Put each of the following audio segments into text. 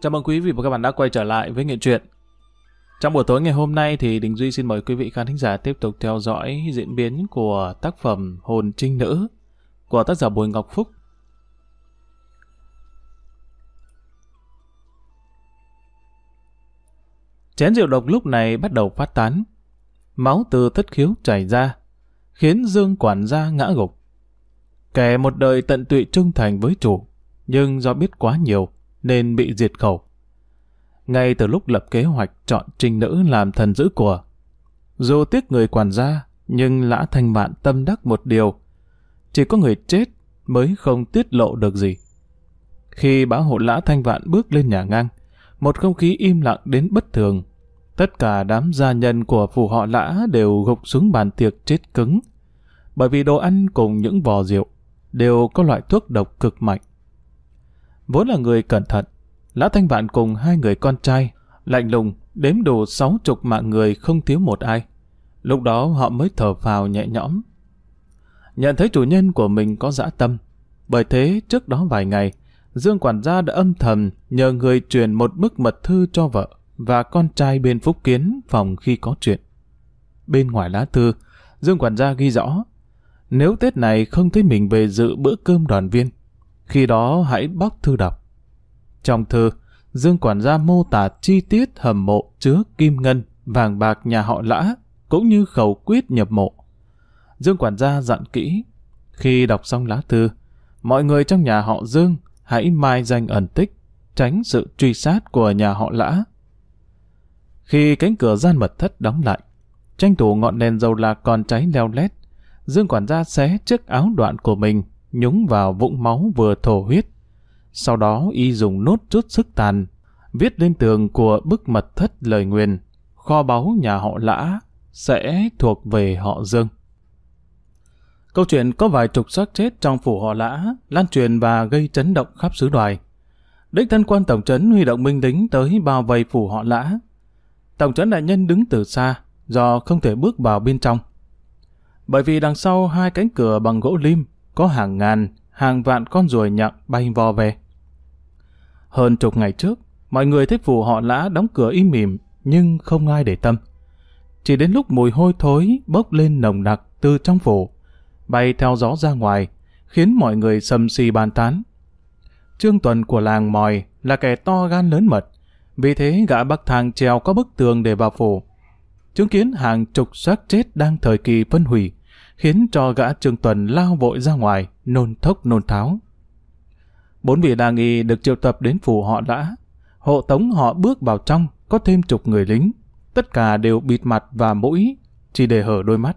Chào mừng quý vị và các bạn đã quay trở lại với Nghệ truyện. Trong buổi tối ngày hôm nay thì Đình Duy xin mời quý vị khán thính giả tiếp tục theo dõi diễn biến của tác phẩm Hồn Trinh Nữ của tác giả Bùi Ngọc Phúc. Chén rượu độc lúc này bắt đầu phát tán. Máu từ thất khiếu chảy ra, khiến Dương quản gia ngã gục. Kẻ một đời tận tụy trung thành với chủ, nhưng do biết quá nhiều nên bị diệt khẩu. Ngay từ lúc lập kế hoạch chọn trinh nữ làm thần giữ của, dù tiếc người quản gia, nhưng lã thanh mạn tâm đắc một điều, chỉ có người chết mới không tiết lộ được gì. Khi bá hộ lã thanh vạn bước lên nhà ngang, một không khí im lặng đến bất thường. Tất cả đám gia nhân của phủ họ lã đều gục xuống bàn tiệc chết cứng, bởi vì đồ ăn cùng những vò rượu đều có loại thuốc độc cực mạnh. Vốn là người cẩn thận, Lã Thanh Vạn cùng hai người con trai, lạnh lùng, đếm đủ sáu chục mạng người không thiếu một ai. Lúc đó họ mới thở phào nhẹ nhõm. Nhận thấy chủ nhân của mình có dã tâm. Bởi thế, trước đó vài ngày, Dương quản gia đã âm thầm nhờ người truyền một bức mật thư cho vợ và con trai bên Phúc Kiến phòng khi có chuyện. Bên ngoài lá thư, Dương quản gia ghi rõ, nếu Tết này không thấy mình về dự bữa cơm đoàn viên, khi đó hãy bóc thư đọc. Trong thư, Dương quản gia mô tả chi tiết hầm mộ chứa kim ngân, vàng bạc nhà họ lã, cũng như khẩu quyết nhập mộ. Dương quản gia dặn kỹ, khi đọc xong lá thư, mọi người trong nhà họ Dương hãy mai danh ẩn tích, tránh sự truy sát của nhà họ lã. Khi cánh cửa gian mật thất đóng lại, tranh thủ ngọn đèn dầu lạc còn cháy leo lét, Dương quản gia xé chiếc áo đoạn của mình, nhúng vào vũng máu vừa thổ huyết. Sau đó y dùng nốt chút sức tàn, viết lên tường của bức mật thất lời nguyền, kho báu nhà họ lã sẽ thuộc về họ Dương. Câu chuyện có vài chục xác chết trong phủ họ lã, lan truyền và gây chấn động khắp xứ đoài. Đích thân quan tổng trấn huy động binh lính tới bao vây phủ họ lã. Tổng trấn đại nhân đứng từ xa, do không thể bước vào bên trong. Bởi vì đằng sau hai cánh cửa bằng gỗ lim có hàng ngàn, hàng vạn con ruồi nhặng bay vò về. Hơn chục ngày trước, mọi người thích phủ họ lã đóng cửa im mỉm, nhưng không ai để tâm. Chỉ đến lúc mùi hôi thối bốc lên nồng nặc từ trong phủ, bay theo gió ra ngoài, khiến mọi người sầm xì bàn tán. Trương Tuần của làng mòi là kẻ to gan lớn mật, vì thế gã bắc thang treo có bức tường để vào phủ. Chứng kiến hàng chục xác chết đang thời kỳ phân hủy, khiến cho gã Trương Tuần lao vội ra ngoài, nôn thốc nôn tháo. Bốn vị đa nghi được triệu tập đến phủ họ đã. Hộ tống họ bước vào trong, có thêm chục người lính. Tất cả đều bịt mặt và mũi, chỉ để hở đôi mắt.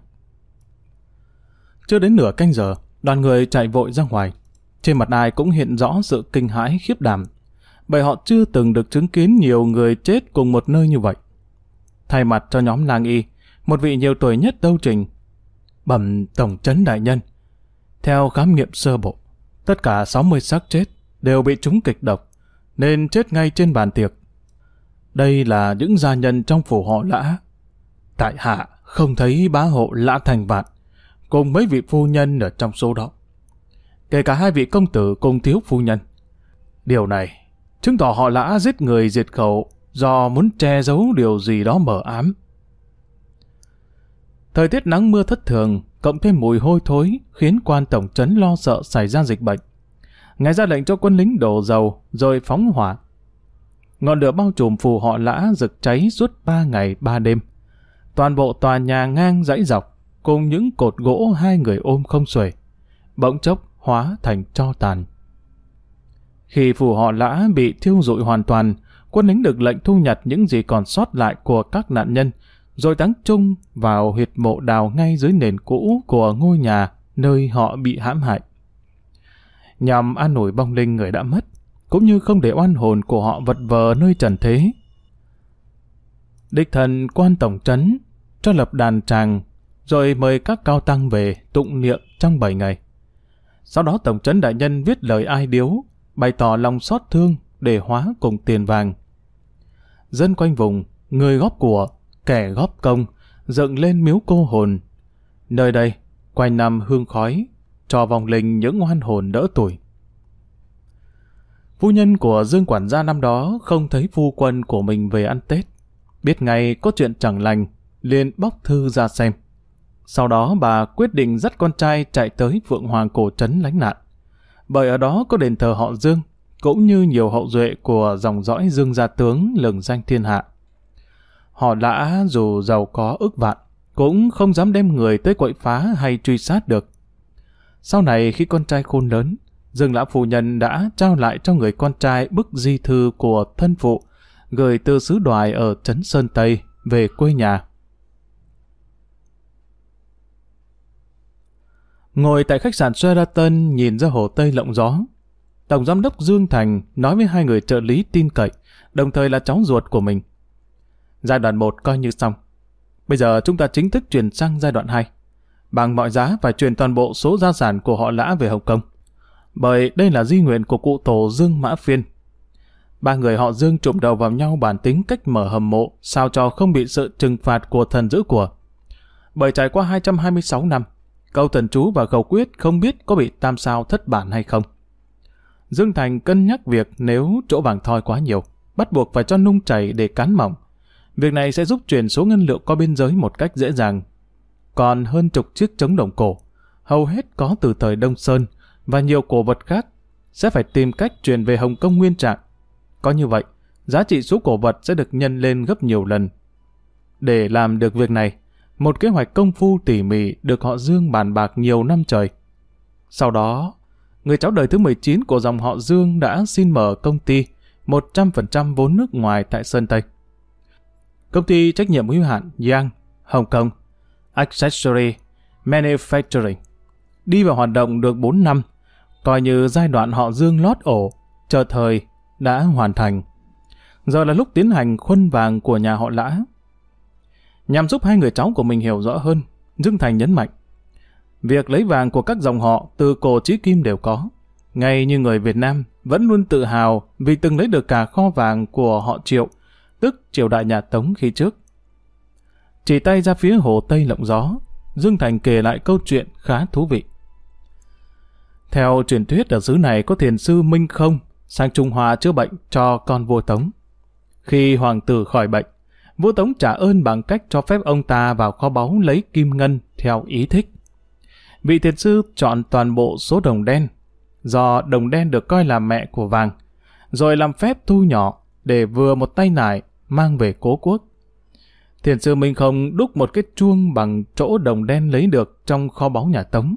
Chưa đến nửa canh giờ, đoàn người chạy vội ra ngoài. Trên mặt ai cũng hiện rõ sự kinh hãi khiếp đảm, bởi họ chưa từng được chứng kiến nhiều người chết cùng một nơi như vậy. Thay mặt cho nhóm lang y, một vị nhiều tuổi nhất đâu trình, bẩm tổng trấn đại nhân. Theo khám nghiệm sơ bộ, tất cả 60 xác chết đều bị trúng kịch độc, nên chết ngay trên bàn tiệc. Đây là những gia nhân trong phủ họ lã. Tại hạ không thấy bá hộ lã thành vạn, cùng mấy vị phu nhân ở trong số đó. Kể cả hai vị công tử cùng thiếu phu nhân. Điều này chứng tỏ họ lã giết người diệt khẩu do muốn che giấu điều gì đó mờ ám. Thời tiết nắng mưa thất thường, cộng thêm mùi hôi thối, khiến quan tổng trấn lo sợ xảy ra dịch bệnh. Ngài ra lệnh cho quân lính đổ dầu, rồi phóng hỏa. Ngọn lửa bao trùm phù họ lã rực cháy suốt ba ngày ba đêm. Toàn bộ tòa nhà ngang dãy dọc, cùng những cột gỗ hai người ôm không xuể. Bỗng chốc hóa thành cho tàn. Khi phù họ lã bị thiêu rụi hoàn toàn, quân lính được lệnh thu nhặt những gì còn sót lại của các nạn nhân, rồi táng chung vào huyệt mộ đào ngay dưới nền cũ của ngôi nhà nơi họ bị hãm hại. Nhằm an ủi bong linh người đã mất, cũng như không để oan hồn của họ vật vờ nơi trần thế. Địch thần quan tổng trấn cho lập đàn tràng, rồi mời các cao tăng về tụng niệm trong 7 ngày. Sau đó tổng trấn đại nhân viết lời ai điếu, bày tỏ lòng xót thương để hóa cùng tiền vàng. Dân quanh vùng, người góp của, kẻ góp công, dựng lên miếu cô hồn. Nơi đây, quanh năm hương khói, cho vòng linh những oan hồn đỡ tuổi. Phu nhân của Dương quản gia năm đó không thấy phu quân của mình về ăn Tết. Biết ngay có chuyện chẳng lành, liền bóc thư ra xem. Sau đó bà quyết định dắt con trai chạy tới Phượng Hoàng cổ trấn lánh nạn. Bởi ở đó có đền thờ họ Dương, cũng như nhiều hậu duệ của dòng dõi Dương gia tướng lừng danh thiên hạ. Họ đã dù giàu có ức vạn, cũng không dám đem người tới quậy phá hay truy sát được. Sau này khi con trai khôn lớn, Dương Lão Phu Nhân đã trao lại cho người con trai bức di thư của thân phụ, gửi từ sứ đoài ở Trấn Sơn Tây về quê nhà. Ngồi tại khách sạn Sheraton nhìn ra hồ Tây lộng gió, Tổng giám đốc Dương Thành nói với hai người trợ lý tin cậy, đồng thời là cháu ruột của mình. Giai đoạn 1 coi như xong. Bây giờ chúng ta chính thức chuyển sang giai đoạn 2. Bằng mọi giá phải chuyển toàn bộ số gia sản của họ lã về Hồng Kông. Bởi đây là di nguyện của cụ tổ Dương Mã Phiên. Ba người họ Dương trụm đầu vào nhau bản tính cách mở hầm mộ sao cho không bị sự trừng phạt của thần giữ của. Bởi trải qua 226 năm, câu thần chú và khẩu quyết không biết có bị tam sao thất bản hay không. Dương Thành cân nhắc việc nếu chỗ vàng thoi quá nhiều, bắt buộc phải cho nung chảy để cán mỏng. Việc này sẽ giúp chuyển số ngân lượng qua biên giới một cách dễ dàng. Còn hơn chục chiếc trống đồng cổ, hầu hết có từ thời Đông Sơn và nhiều cổ vật khác, sẽ phải tìm cách chuyển về Hồng Kông nguyên trạng. Có như vậy, giá trị số cổ vật sẽ được nhân lên gấp nhiều lần. Để làm được việc này, một kế hoạch công phu tỉ mỉ được họ Dương bàn bạc nhiều năm trời. Sau đó, người cháu đời thứ 19 của dòng họ Dương đã xin mở công ty 100% vốn nước ngoài tại Sơn Tây. Công ty trách nhiệm hữu hạn Yang, Hồng Kông, Accessory Manufacturing đi vào hoạt động được 4 năm, coi như giai đoạn họ Dương lót ổ, chờ thời đã hoàn thành. Giờ là lúc tiến hành khuân vàng của nhà họ Lã. Nhằm giúp hai người cháu của mình hiểu rõ hơn, Dương Thành nhấn mạnh Việc lấy vàng của các dòng họ từ cổ chí kim đều có. Ngay như người Việt Nam vẫn luôn tự hào vì từng lấy được cả kho vàng của họ Triệu, tức triều đại nhà Tống khi trước. Chỉ tay ra phía hồ Tây lộng gió, Dương Thành kể lại câu chuyện khá thú vị. Theo truyền thuyết ở xứ này có thiền sư Minh Không sang Trung Hoa chữa bệnh cho con vua Tống. Khi hoàng tử khỏi bệnh, vua Tống trả ơn bằng cách cho phép ông ta vào kho báu lấy kim ngân theo ý thích vị thiền sư chọn toàn bộ số đồng đen, do đồng đen được coi là mẹ của vàng, rồi làm phép thu nhỏ để vừa một tay nải mang về cố quốc. Thiền sư Minh Không đúc một cái chuông bằng chỗ đồng đen lấy được trong kho báu nhà Tống.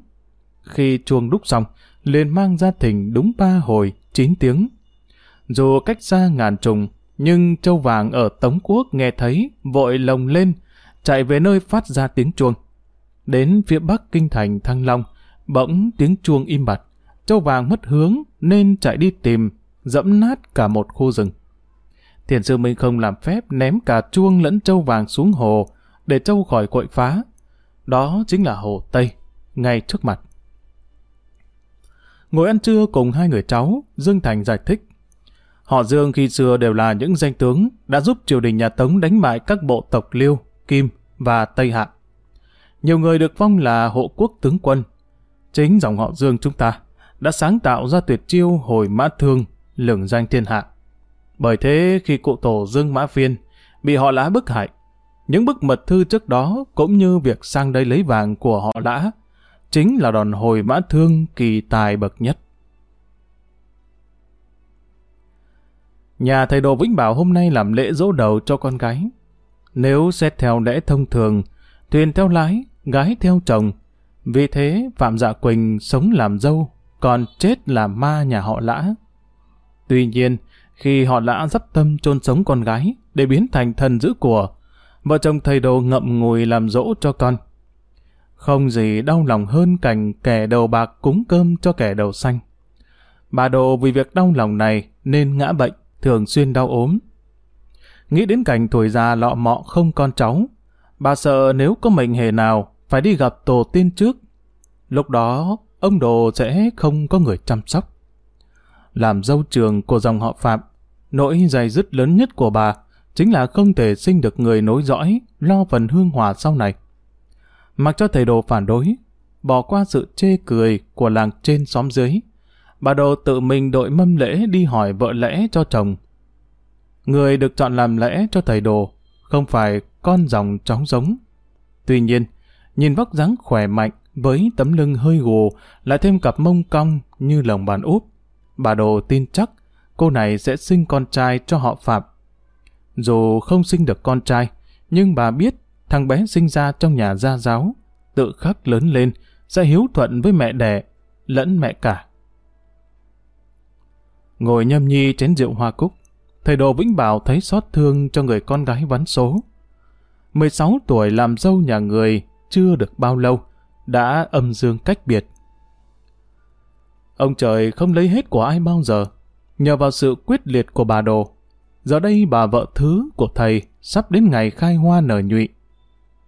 Khi chuông đúc xong, liền mang ra thỉnh đúng ba hồi, chín tiếng. Dù cách xa ngàn trùng, nhưng châu vàng ở Tống Quốc nghe thấy, vội lồng lên, chạy về nơi phát ra tiếng chuông. Đến phía bắc kinh thành Thăng Long, bỗng tiếng chuông im bặt. Châu vàng mất hướng nên chạy đi tìm, dẫm nát cả một khu rừng. Thiền sư Minh không làm phép ném cả chuông lẫn châu vàng xuống hồ để châu khỏi quậy phá. Đó chính là hồ Tây, ngay trước mặt. Ngồi ăn trưa cùng hai người cháu, Dương Thành giải thích. Họ Dương khi xưa đều là những danh tướng đã giúp triều đình nhà Tống đánh bại các bộ tộc Liêu, Kim và Tây Hạ. Nhiều người được phong là hộ quốc tướng quân. Chính dòng họ Dương chúng ta đã sáng tạo ra tuyệt chiêu hồi mã thương, lừng danh thiên hạ. Bởi thế khi cụ tổ Dương Mã Phiên bị họ lã bức hại, những bức mật thư trước đó cũng như việc sang đây lấy vàng của họ lã, chính là đòn hồi mã thương kỳ tài bậc nhất. Nhà thầy Đồ Vĩnh Bảo hôm nay làm lễ dỗ đầu cho con gái. Nếu xét theo lễ thông thường, thuyền theo lái, gái theo chồng. Vì thế Phạm Dạ Quỳnh sống làm dâu, còn chết làm ma nhà họ lã. Tuy nhiên, khi họ đã dắp tâm chôn sống con gái để biến thành thần giữ của, vợ chồng thầy đồ ngậm ngùi làm dỗ cho con. Không gì đau lòng hơn cảnh kẻ đầu bạc cúng cơm cho kẻ đầu xanh. Bà đồ vì việc đau lòng này nên ngã bệnh, thường xuyên đau ốm. Nghĩ đến cảnh tuổi già lọ mọ không con cháu, bà sợ nếu có mệnh hề nào phải đi gặp tổ tiên trước. Lúc đó, ông đồ sẽ không có người chăm sóc. Làm dâu trường của dòng họ Phạm, nỗi dày dứt lớn nhất của bà chính là không thể sinh được người nối dõi, lo phần hương hòa sau này. Mặc cho thầy đồ phản đối, bỏ qua sự chê cười của làng trên xóm dưới, bà Đồ tự mình đội mâm lễ đi hỏi vợ lẽ cho chồng. Người được chọn làm lẽ cho thầy Đồ không phải con dòng chóng giống. Tuy nhiên, nhìn vóc dáng khỏe mạnh với tấm lưng hơi gù lại thêm cặp mông cong như lồng bàn úp. Bà Đồ tin chắc cô này sẽ sinh con trai cho họ Phạm. Dù không sinh được con trai, nhưng bà biết thằng bé sinh ra trong nhà gia giáo, tự khắc lớn lên, sẽ hiếu thuận với mẹ đẻ, lẫn mẹ cả. Ngồi nhâm nhi chén rượu hoa cúc, thầy Đồ Vĩnh Bảo thấy xót thương cho người con gái vắn số. 16 tuổi làm dâu nhà người chưa được bao lâu, đã âm dương cách biệt. Ông trời không lấy hết của ai bao giờ, nhờ vào sự quyết liệt của bà Đồ. Giờ đây bà vợ thứ của thầy sắp đến ngày khai hoa nở nhụy.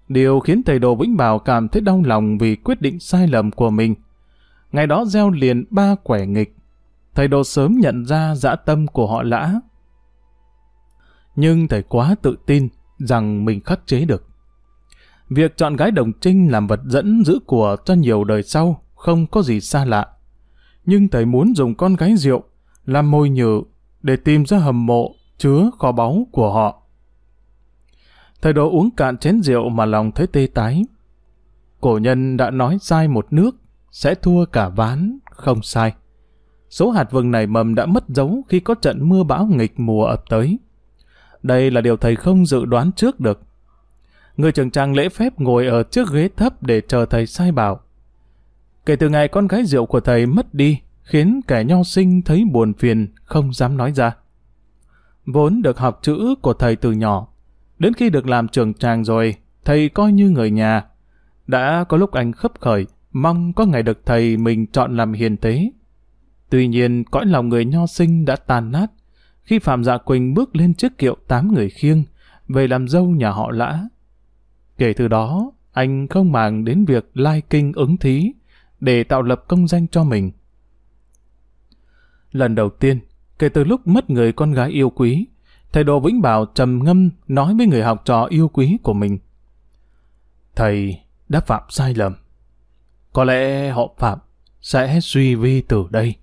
Điều khiến thầy Đồ Vĩnh Bảo cảm thấy đau lòng vì quyết định sai lầm của mình. Ngày đó gieo liền ba quẻ nghịch. Thầy Đồ sớm nhận ra dã tâm của họ lã. Nhưng thầy quá tự tin rằng mình khắc chế được. Việc chọn gái đồng trinh làm vật dẫn giữ của cho nhiều đời sau không có gì xa lạ. Nhưng thầy muốn dùng con gái rượu làm môi nhử để tìm ra hầm mộ chứa kho báu của họ. Thầy đồ uống cạn chén rượu mà lòng thấy tê tái. Cổ nhân đã nói sai một nước, sẽ thua cả ván, không sai. Số hạt vừng này mầm đã mất dấu khi có trận mưa bão nghịch mùa ập tới. Đây là điều thầy không dự đoán trước được. Người trưởng trang lễ phép ngồi ở trước ghế thấp để chờ thầy sai bảo. Kể từ ngày con gái rượu của thầy mất đi, khiến kẻ nho sinh thấy buồn phiền, không dám nói ra. Vốn được học chữ của thầy từ nhỏ, đến khi được làm trường tràng rồi, thầy coi như người nhà. Đã có lúc anh khấp khởi, mong có ngày được thầy mình chọn làm hiền tế. Tuy nhiên, cõi lòng người nho sinh đã tàn nát, khi Phạm Dạ Quỳnh bước lên chiếc kiệu tám người khiêng, về làm dâu nhà họ lã. Kể từ đó, anh không màng đến việc lai kinh ứng thí, để tạo lập công danh cho mình. Lần đầu tiên, kể từ lúc mất người con gái yêu quý, thầy Đồ Vĩnh Bảo trầm ngâm nói với người học trò yêu quý của mình. Thầy đã phạm sai lầm. Có lẽ họ phạm sẽ suy vi từ đây.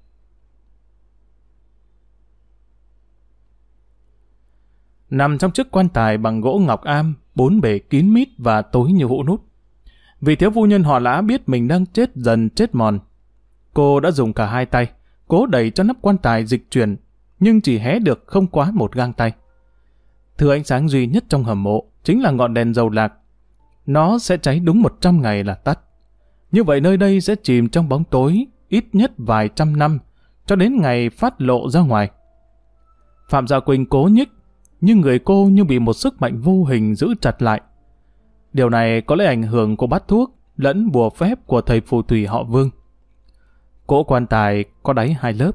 Nằm trong chiếc quan tài bằng gỗ ngọc am, bốn bề kín mít và tối như hũ nút. Vì thiếu phu nhân họ lã biết mình đang chết dần chết mòn. Cô đã dùng cả hai tay, cố đẩy cho nắp quan tài dịch chuyển, nhưng chỉ hé được không quá một gang tay. Thứ ánh sáng duy nhất trong hầm mộ chính là ngọn đèn dầu lạc. Nó sẽ cháy đúng 100 ngày là tắt. Như vậy nơi đây sẽ chìm trong bóng tối ít nhất vài trăm năm, cho đến ngày phát lộ ra ngoài. Phạm Gia Quỳnh cố nhích, nhưng người cô như bị một sức mạnh vô hình giữ chặt lại. Điều này có lẽ ảnh hưởng của bát thuốc lẫn bùa phép của thầy phù thủy họ Vương. Cỗ quan tài có đáy hai lớp.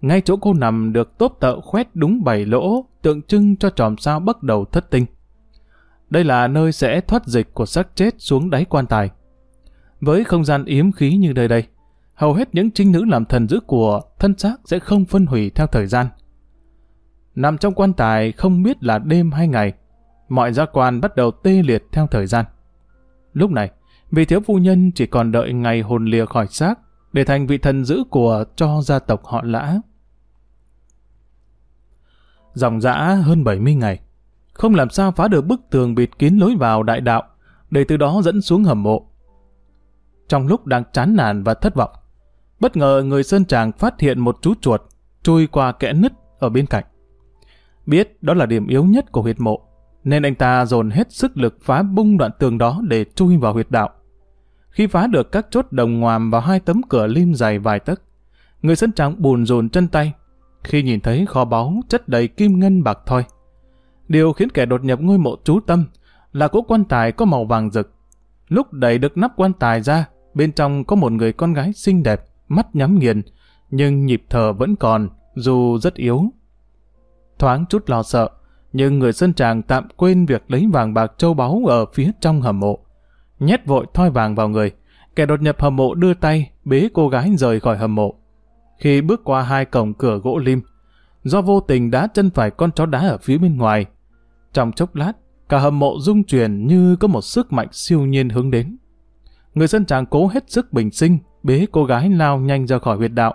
Ngay chỗ cô nằm được tốt tợ khoét đúng bảy lỗ, tượng trưng cho tròm sao bắt đầu thất tinh. Đây là nơi sẽ thoát dịch của xác chết xuống đáy quan tài. Với không gian yếm khí như nơi đây, hầu hết những trinh nữ làm thần giữ của thân xác sẽ không phân hủy theo thời gian. Nằm trong quan tài không biết là đêm hay ngày, mọi giác quan bắt đầu tê liệt theo thời gian. Lúc này, vị thiếu phu nhân chỉ còn đợi ngày hồn lìa khỏi xác để thành vị thần giữ của cho gia tộc họ lã. Dòng dã hơn 70 ngày, không làm sao phá được bức tường bịt kín lối vào đại đạo, để từ đó dẫn xuống hầm mộ. Trong lúc đang chán nản và thất vọng, bất ngờ người sơn tràng phát hiện một chú chuột chui qua kẽ nứt ở bên cạnh. Biết đó là điểm yếu nhất của huyệt mộ, nên anh ta dồn hết sức lực phá bung đoạn tường đó để chui vào huyệt đạo. Khi phá được các chốt đồng ngoàm vào hai tấm cửa lim dày vài tấc, người sân trắng bùn rùn chân tay khi nhìn thấy kho báu chất đầy kim ngân bạc thoi. Điều khiến kẻ đột nhập ngôi mộ chú tâm là cỗ quan tài có màu vàng rực. Lúc đẩy được nắp quan tài ra, bên trong có một người con gái xinh đẹp, mắt nhắm nghiền, nhưng nhịp thở vẫn còn, dù rất yếu. Thoáng chút lo sợ, nhưng người sơn tràng tạm quên việc lấy vàng bạc châu báu ở phía trong hầm mộ. Nhét vội thoi vàng vào người, kẻ đột nhập hầm mộ đưa tay, bế cô gái rời khỏi hầm mộ. Khi bước qua hai cổng cửa gỗ lim, do vô tình đá chân phải con chó đá ở phía bên ngoài. Trong chốc lát, cả hầm mộ rung chuyển như có một sức mạnh siêu nhiên hướng đến. Người Sơn tràng cố hết sức bình sinh, bế cô gái lao nhanh ra khỏi huyệt đạo.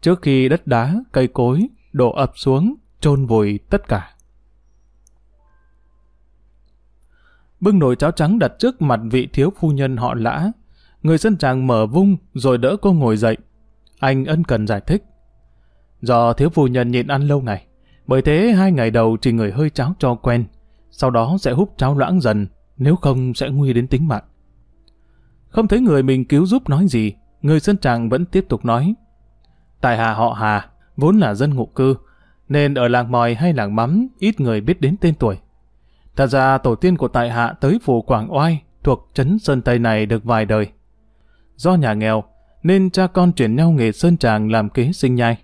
trước khi đất đá, cây cối đổ ập xuống, chôn vùi tất cả. Bưng nồi cháo trắng đặt trước mặt vị thiếu phu nhân họ lã. Người dân chàng mở vung rồi đỡ cô ngồi dậy. Anh ân cần giải thích. Do thiếu phu nhân nhịn ăn lâu ngày, bởi thế hai ngày đầu chỉ người hơi cháo cho quen, sau đó sẽ hút cháo loãng dần, nếu không sẽ nguy đến tính mạng. Không thấy người mình cứu giúp nói gì, người dân chàng vẫn tiếp tục nói. Tại hà họ Hà, vốn là dân ngụ cư, nên ở làng mòi hay làng mắm ít người biết đến tên tuổi. Thật ra tổ tiên của tại hạ tới phủ Quảng Oai thuộc trấn Sơn Tây này được vài đời. Do nhà nghèo, nên cha con chuyển nhau nghề sơn tràng làm kế sinh nhai.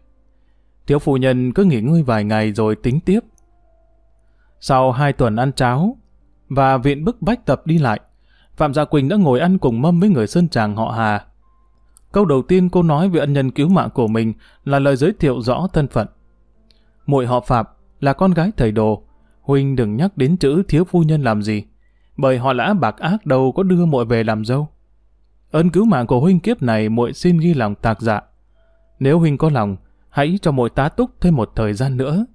Thiếu phụ nhân cứ nghỉ ngơi vài ngày rồi tính tiếp. Sau hai tuần ăn cháo và viện bức bách tập đi lại, Phạm Gia Quỳnh đã ngồi ăn cùng mâm với người sơn tràng họ Hà. Câu đầu tiên cô nói về ân nhân cứu mạng của mình là lời giới thiệu rõ thân phận. Muội họ Phạm là con gái thầy đồ, Huynh đừng nhắc đến chữ thiếu phu nhân làm gì, bởi họ lã bạc ác đâu có đưa muội về làm dâu. Ơn cứu mạng của Huynh kiếp này muội xin ghi lòng tạc dạ. Nếu Huynh có lòng, hãy cho muội tá túc thêm một thời gian nữa.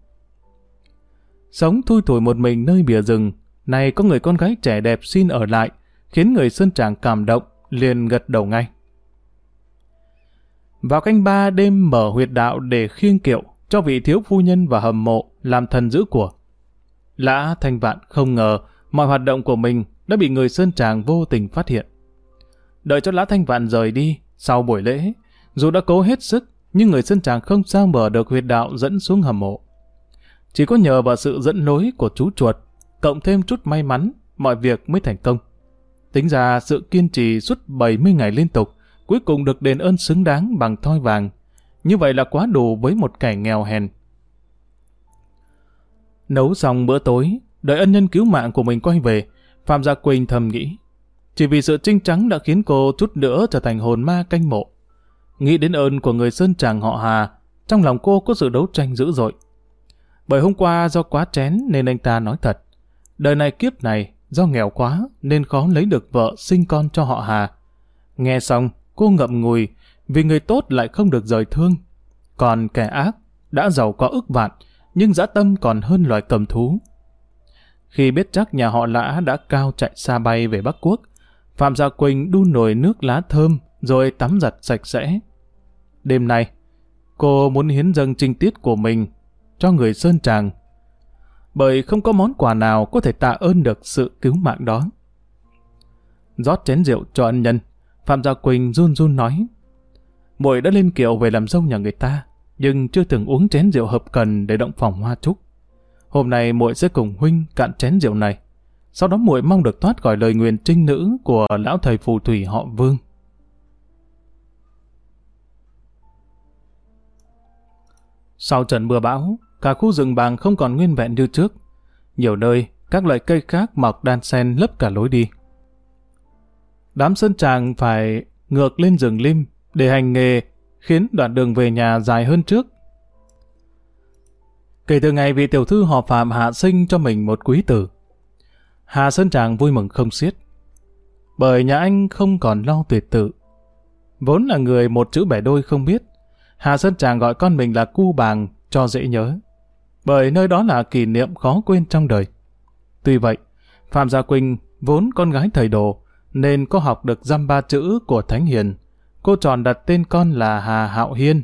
Sống thui thủi một mình nơi bìa rừng, này có người con gái trẻ đẹp xin ở lại, khiến người Sơn Tràng cảm động, liền gật đầu ngay. Vào canh ba đêm mở huyệt đạo để khiêng kiệu cho vị thiếu phu nhân và hầm mộ làm thần giữ của. Lã Thanh Vạn không ngờ mọi hoạt động của mình đã bị người Sơn Tràng vô tình phát hiện. Đợi cho Lã Thanh Vạn rời đi, sau buổi lễ, dù đã cố hết sức, nhưng người Sơn Tràng không sao mở được huyệt đạo dẫn xuống hầm mộ. Chỉ có nhờ vào sự dẫn lối của chú chuột, cộng thêm chút may mắn, mọi việc mới thành công. Tính ra sự kiên trì suốt 70 ngày liên tục, cuối cùng được đền ơn xứng đáng bằng thoi vàng. Như vậy là quá đủ với một kẻ nghèo hèn. Nấu xong bữa tối, đợi ân nhân cứu mạng của mình quay về, Phạm Gia Quỳnh thầm nghĩ. Chỉ vì sự trinh trắng đã khiến cô chút nữa trở thành hồn ma canh mộ. Nghĩ đến ơn của người Sơn Tràng họ Hà, trong lòng cô có sự đấu tranh dữ dội. Bởi hôm qua do quá chén nên anh ta nói thật. Đời này kiếp này, do nghèo quá nên khó lấy được vợ sinh con cho họ Hà. Nghe xong, cô ngậm ngùi, vì người tốt lại không được rời thương. Còn kẻ ác, đã giàu có ức vạn, nhưng dã tâm còn hơn loài cầm thú. Khi biết chắc nhà họ lã đã cao chạy xa bay về Bắc Quốc, Phạm Gia Quỳnh đun nồi nước lá thơm rồi tắm giặt sạch sẽ. Đêm nay, cô muốn hiến dâng trinh tiết của mình cho người Sơn Tràng, bởi không có món quà nào có thể tạ ơn được sự cứu mạng đó. rót chén rượu cho ân nhân, Phạm Gia Quỳnh run run nói, muội đã lên kiệu về làm dâu nhà người ta, nhưng chưa từng uống chén rượu hợp cần để động phòng hoa trúc. Hôm nay muội sẽ cùng huynh cạn chén rượu này. Sau đó muội mong được thoát khỏi lời nguyền trinh nữ của lão thầy phù thủy họ Vương. Sau trận mưa bão, cả khu rừng bàng không còn nguyên vẹn như trước. Nhiều nơi, các loại cây khác mọc đan xen lấp cả lối đi. Đám sơn tràng phải ngược lên rừng lim để hành nghề khiến đoạn đường về nhà dài hơn trước. Kể từ ngày vị tiểu thư họ Phạm hạ sinh cho mình một quý tử, Hà Sơn Tràng vui mừng không xiết. Bởi nhà anh không còn lo tuyệt tự. Vốn là người một chữ bẻ đôi không biết, Hà Sơn Tràng gọi con mình là cu bàng cho dễ nhớ. Bởi nơi đó là kỷ niệm khó quên trong đời. Tuy vậy, Phạm Gia Quỳnh vốn con gái thầy đồ, nên có học được dăm ba chữ của Thánh Hiền cô chọn đặt tên con là Hà Hạo Hiên,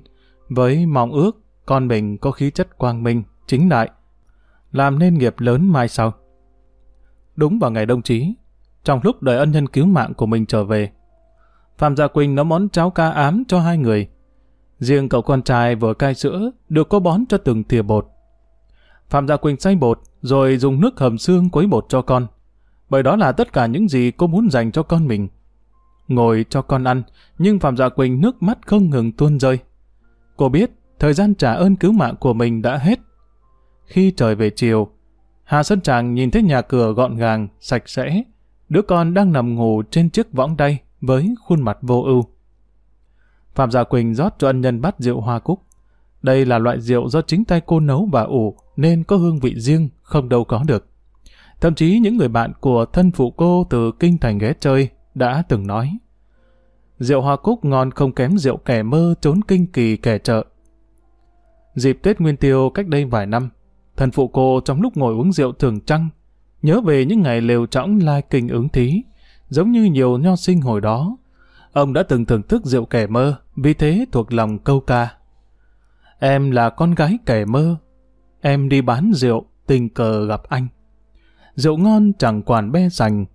với mong ước con mình có khí chất quang minh, chính đại, làm nên nghiệp lớn mai sau. Đúng vào ngày đông chí, trong lúc đợi ân nhân cứu mạng của mình trở về, Phạm Gia Quỳnh nấu món cháo ca ám cho hai người. Riêng cậu con trai vừa cai sữa được cô bón cho từng thìa bột. Phạm Gia Quỳnh xay bột rồi dùng nước hầm xương quấy bột cho con. Bởi đó là tất cả những gì cô muốn dành cho con mình ngồi cho con ăn, nhưng Phạm Dạ Quỳnh nước mắt không ngừng tuôn rơi. Cô biết thời gian trả ơn cứu mạng của mình đã hết. Khi trời về chiều, Hà Sơn Tràng nhìn thấy nhà cửa gọn gàng, sạch sẽ, đứa con đang nằm ngủ trên chiếc võng đay với khuôn mặt vô ưu. Phạm Dạ Quỳnh rót cho ân nhân bát rượu hoa cúc. Đây là loại rượu do chính tay cô nấu và ủ nên có hương vị riêng, không đâu có được. Thậm chí những người bạn của thân phụ cô từ kinh thành ghé chơi đã từng nói. Rượu hoa cúc ngon không kém rượu kẻ mơ trốn kinh kỳ kẻ chợ. Dịp Tết Nguyên Tiêu cách đây vài năm, thần phụ cô trong lúc ngồi uống rượu thường trăng, nhớ về những ngày lều trõng lai kinh ứng thí, giống như nhiều nho sinh hồi đó. Ông đã từng thưởng thức rượu kẻ mơ, vì thế thuộc lòng câu ca. Em là con gái kẻ mơ, em đi bán rượu, tình cờ gặp anh. Rượu ngon chẳng quản be sành,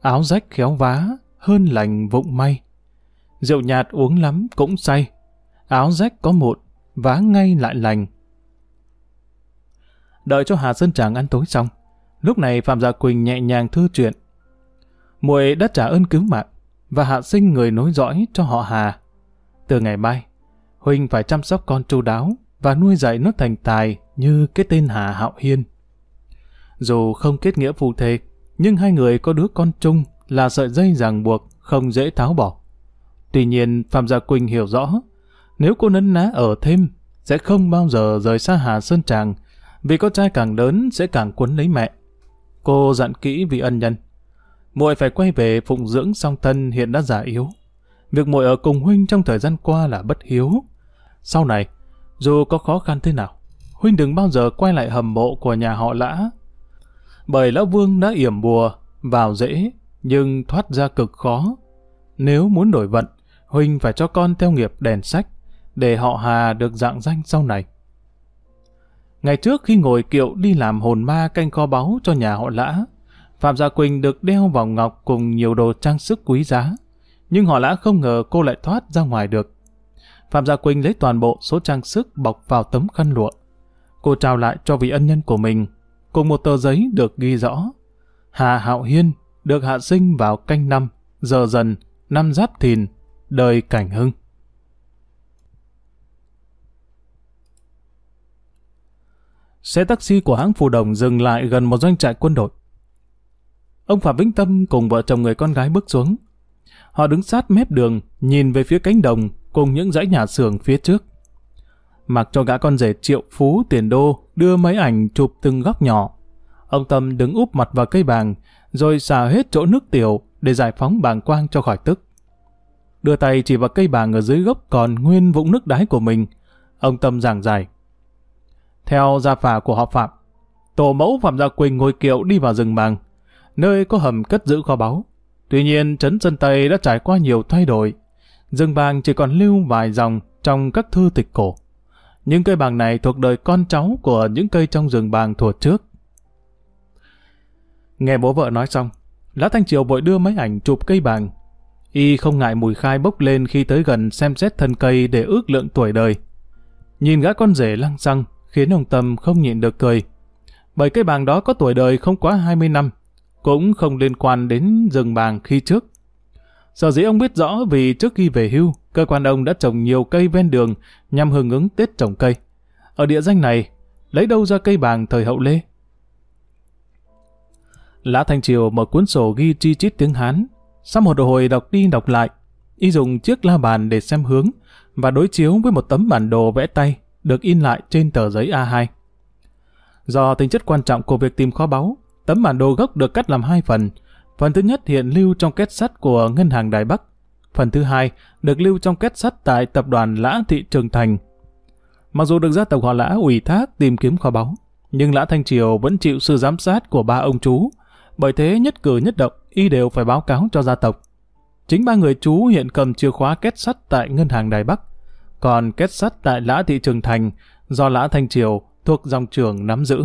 áo rách khéo vá, hơn lành vụng may. Rượu nhạt uống lắm cũng say, áo rách có mụn, vá ngay lại lành. Đợi cho Hà Sơn Tràng ăn tối xong, lúc này Phạm Gia Quỳnh nhẹ nhàng thư chuyện. Muội đã trả ơn cứu mạng và hạ sinh người nối dõi cho họ Hà. Từ ngày mai, Huynh phải chăm sóc con chu đáo và nuôi dạy nó thành tài như cái tên Hà Hạo Hiên. Dù không kết nghĩa phù thề, nhưng hai người có đứa con chung là sợi dây ràng buộc không dễ tháo bỏ. Tuy nhiên, Phạm Gia Quỳnh hiểu rõ, nếu cô nấn ná ở thêm, sẽ không bao giờ rời xa Hà Sơn Tràng, vì con trai càng lớn sẽ càng quấn lấy mẹ. Cô dặn kỹ vì ân nhân. muội phải quay về phụng dưỡng song thân hiện đã già yếu. Việc muội ở cùng huynh trong thời gian qua là bất hiếu. Sau này, dù có khó khăn thế nào, huynh đừng bao giờ quay lại hầm mộ của nhà họ lã. Bởi lão vương đã yểm bùa, vào dễ, nhưng thoát ra cực khó. Nếu muốn đổi vận, huynh phải cho con theo nghiệp đèn sách, để họ Hà được dạng danh sau này. Ngày trước khi ngồi kiệu đi làm hồn ma canh kho báu cho nhà họ Lã, Phạm Gia Quỳnh được đeo vòng ngọc cùng nhiều đồ trang sức quý giá. Nhưng họ Lã không ngờ cô lại thoát ra ngoài được. Phạm Gia Quỳnh lấy toàn bộ số trang sức bọc vào tấm khăn lụa. Cô trao lại cho vị ân nhân của mình, cùng một tờ giấy được ghi rõ. Hà Hạo Hiên được hạ sinh vào canh năm, giờ dần, năm giáp thìn, đời cảnh hưng. Xe taxi của hãng phù đồng dừng lại gần một doanh trại quân đội. Ông Phạm Vĩnh Tâm cùng vợ chồng người con gái bước xuống. Họ đứng sát mép đường, nhìn về phía cánh đồng cùng những dãy nhà xưởng phía trước. Mặc cho gã con rể triệu phú tiền đô đưa mấy ảnh chụp từng góc nhỏ. Ông Tâm đứng úp mặt vào cây bàng, rồi xả hết chỗ nước tiểu để giải phóng bàng quang cho khỏi tức. Đưa tay chỉ vào cây bàng ở dưới gốc còn nguyên vũng nước đáy của mình. Ông Tâm giảng giải. Theo gia phả của họ Phạm, tổ mẫu Phạm Gia Quỳnh ngồi kiệu đi vào rừng bàng, nơi có hầm cất giữ kho báu. Tuy nhiên, Trấn Sơn Tây đã trải qua nhiều thay đổi. Rừng bàng chỉ còn lưu vài dòng trong các thư tịch cổ. Những cây bàng này thuộc đời con cháu của những cây trong rừng bàng thuở trước. Nghe bố vợ nói xong, Lã Thanh Triều vội đưa mấy ảnh chụp cây bàng. Y không ngại mùi khai bốc lên khi tới gần xem xét thân cây để ước lượng tuổi đời. Nhìn gã con rể lăng xăng, khiến ông Tâm không nhịn được cười. Bởi cây bàng đó có tuổi đời không quá 20 năm, cũng không liên quan đến rừng bàng khi trước. Sở dĩ ông biết rõ vì trước khi về hưu, cơ quan ông đã trồng nhiều cây ven đường nhằm hưởng ứng Tết trồng cây. Ở địa danh này, lấy đâu ra cây bàng thời hậu Lê? Lã Thanh Triều mở cuốn sổ ghi chi chít tiếng Hán. Sau một hồi đọc đi đọc lại, y dùng chiếc la bàn để xem hướng và đối chiếu với một tấm bản đồ vẽ tay được in lại trên tờ giấy A2. Do tính chất quan trọng của việc tìm kho báu, tấm bản đồ gốc được cắt làm hai phần. Phần thứ nhất hiện lưu trong kết sắt của Ngân hàng Đài Bắc. Phần thứ hai được lưu trong kết sắt tại tập đoàn Lã Thị Trường Thành. Mặc dù được gia tộc họ Lã ủy thác tìm kiếm kho báu, nhưng Lã Thanh Triều vẫn chịu sự giám sát của ba ông chú. Bởi thế nhất cử nhất động, y đều phải báo cáo cho gia tộc. Chính ba người chú hiện cầm chìa khóa kết sắt tại Ngân hàng Đài Bắc còn kết sắt tại Lã Thị Trường Thành do Lã Thanh Triều thuộc dòng trường nắm giữ.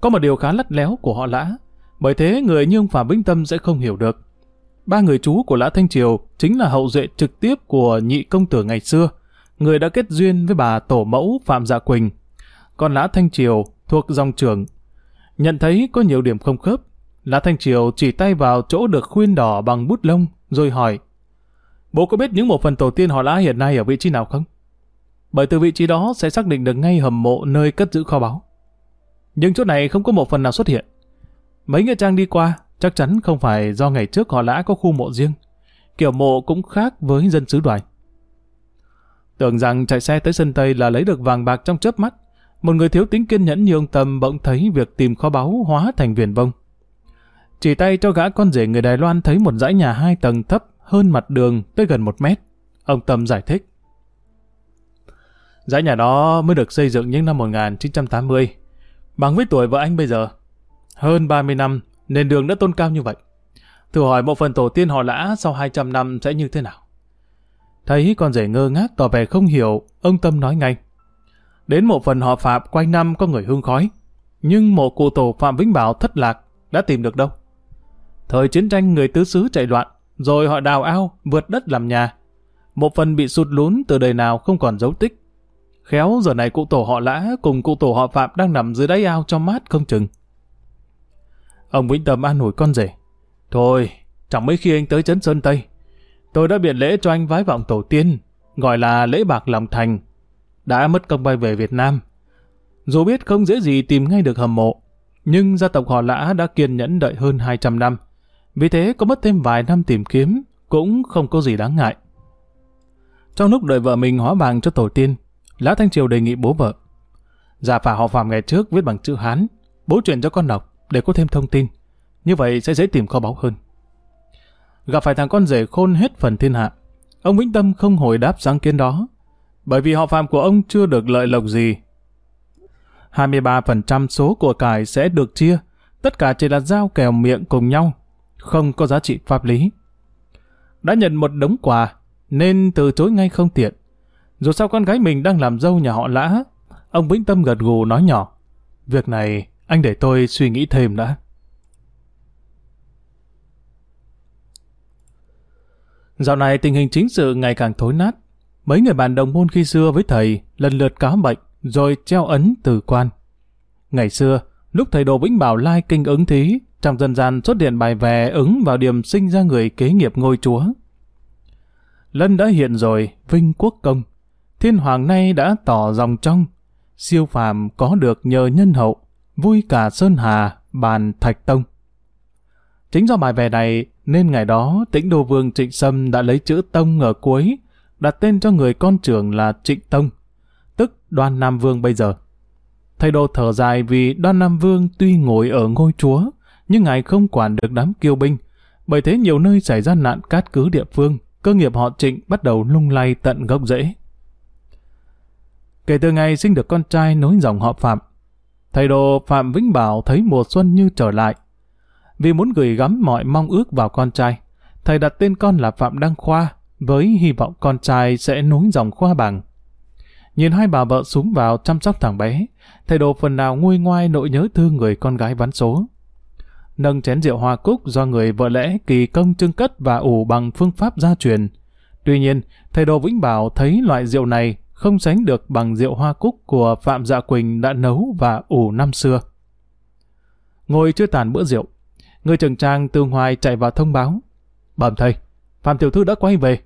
Có một điều khá lắt léo của họ Lã, bởi thế người như ông Phạm Vĩnh Tâm sẽ không hiểu được. Ba người chú của Lã Thanh Triều chính là hậu duệ trực tiếp của nhị công tử ngày xưa, người đã kết duyên với bà tổ mẫu Phạm Dạ Quỳnh. Còn Lã Thanh Triều thuộc dòng trưởng. Nhận thấy có nhiều điểm không khớp, Lã Thanh Triều chỉ tay vào chỗ được khuyên đỏ bằng bút lông, rồi hỏi Bố có biết những một phần tổ tiên họ lã hiện nay ở vị trí nào không? Bởi từ vị trí đó sẽ xác định được ngay hầm mộ nơi cất giữ kho báu. Nhưng chỗ này không có một phần nào xuất hiện. Mấy nghĩa trang đi qua, chắc chắn không phải do ngày trước họ lã có khu mộ riêng. Kiểu mộ cũng khác với dân xứ đoài. Tưởng rằng chạy xe tới sân Tây là lấy được vàng bạc trong chớp mắt. Một người thiếu tính kiên nhẫn như ông Tâm bỗng thấy việc tìm kho báu hóa thành viền vông. Chỉ tay cho gã con rể người Đài Loan thấy một dãy nhà hai tầng thấp hơn mặt đường tới gần một mét. Ông Tâm giải thích. Dãy nhà đó mới được xây dựng những năm 1980. Bằng với tuổi vợ anh bây giờ. Hơn 30 năm, nền đường đã tôn cao như vậy. Thử hỏi một phần tổ tiên họ lã sau 200 năm sẽ như thế nào? Thấy con rể ngơ ngác tỏ vẻ không hiểu, ông Tâm nói ngay. Đến một phần họ Phạm quanh năm có người hương khói. Nhưng mộ cụ tổ Phạm Vĩnh Bảo thất lạc, đã tìm được đâu. Thời chiến tranh người tứ xứ chạy loạn, rồi họ đào ao, vượt đất làm nhà. Một phần bị sụt lún từ đời nào không còn dấu tích. Khéo giờ này cụ tổ họ lã cùng cụ tổ họ Phạm đang nằm dưới đáy ao cho mát không chừng. Ông Vĩnh Tâm an ủi con rể. Thôi, chẳng mấy khi anh tới Trấn Sơn Tây. Tôi đã biện lễ cho anh vái vọng tổ tiên, gọi là lễ bạc lòng thành. Đã mất công bay về Việt Nam. Dù biết không dễ gì tìm ngay được hầm mộ, nhưng gia tộc họ lã đã kiên nhẫn đợi hơn 200 năm. Vì thế có mất thêm vài năm tìm kiếm, cũng không có gì đáng ngại. Trong lúc đợi vợ mình hóa vàng cho tổ tiên, Lã Thanh Triều đề nghị bố vợ. Giả phả họ phạm ngày trước viết bằng chữ Hán, bố truyền cho con đọc để có thêm thông tin. Như vậy sẽ dễ tìm kho báu hơn. Gặp phải thằng con rể khôn hết phần thiên hạ. Ông Vĩnh Tâm không hồi đáp sáng kiến đó, bởi vì họ phạm của ông chưa được lợi lộc gì. 23% số của cải sẽ được chia, tất cả chỉ là giao kèo miệng cùng nhau, không có giá trị pháp lý. Đã nhận một đống quà, nên từ chối ngay không tiện. Dù sao con gái mình đang làm dâu nhà họ lã, ông Vĩnh Tâm gật gù nói nhỏ. Việc này anh để tôi suy nghĩ thêm đã. Dạo này tình hình chính sự ngày càng thối nát. Mấy người bạn đồng môn khi xưa với thầy lần lượt cáo bệnh rồi treo ấn từ quan. Ngày xưa, lúc thầy Đồ Vĩnh Bảo lai kinh ứng thí, trong dân gian xuất hiện bài vè ứng vào điểm sinh ra người kế nghiệp ngôi chúa. Lân đã hiện rồi, vinh quốc công. Thiên hoàng nay đã tỏ dòng trong. Siêu phàm có được nhờ nhân hậu, vui cả Sơn Hà, bàn Thạch Tông. Chính do bài về này nên ngày đó tĩnh đô vương Trịnh Sâm đã lấy chữ Tông ở cuối, đặt tên cho người con trưởng là Trịnh Tông, tức Đoan Nam Vương bây giờ. Thầy đồ thở dài vì Đoan Nam Vương tuy ngồi ở ngôi chúa, nhưng ngài không quản được đám kiêu binh, bởi thế nhiều nơi xảy ra nạn cát cứ địa phương, cơ nghiệp họ Trịnh bắt đầu lung lay tận gốc rễ. Kể từ ngày sinh được con trai nối dòng họ Phạm, thầy đồ Phạm Vĩnh Bảo thấy mùa xuân như trở lại, vì muốn gửi gắm mọi mong ước vào con trai, thầy đặt tên con là Phạm Đăng Khoa, với hy vọng con trai sẽ nối dòng khoa bằng. Nhìn hai bà vợ súng vào chăm sóc thằng bé, thầy đồ phần nào nguôi ngoai nỗi nhớ thương người con gái vắn số. Nâng chén rượu hoa cúc do người vợ lẽ kỳ công trưng cất và ủ bằng phương pháp gia truyền. Tuy nhiên, thầy đồ Vĩnh Bảo thấy loại rượu này không sánh được bằng rượu hoa cúc của Phạm Dạ Quỳnh đã nấu và ủ năm xưa. Ngồi chưa tàn bữa rượu, Người trưởng trang từ ngoài chạy vào thông báo. Bẩm thầy, Phạm Tiểu Thư đã quay về.